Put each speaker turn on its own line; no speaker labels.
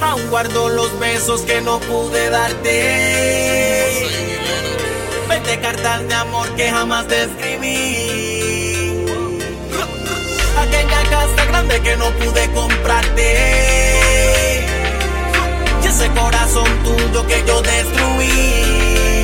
Aún guardo los besos que no pude darte. Vete cartas de amor que jamás te escribí. Aquella casa grande que no pude comprarte. Y ese corazón tuyo que yo destruí.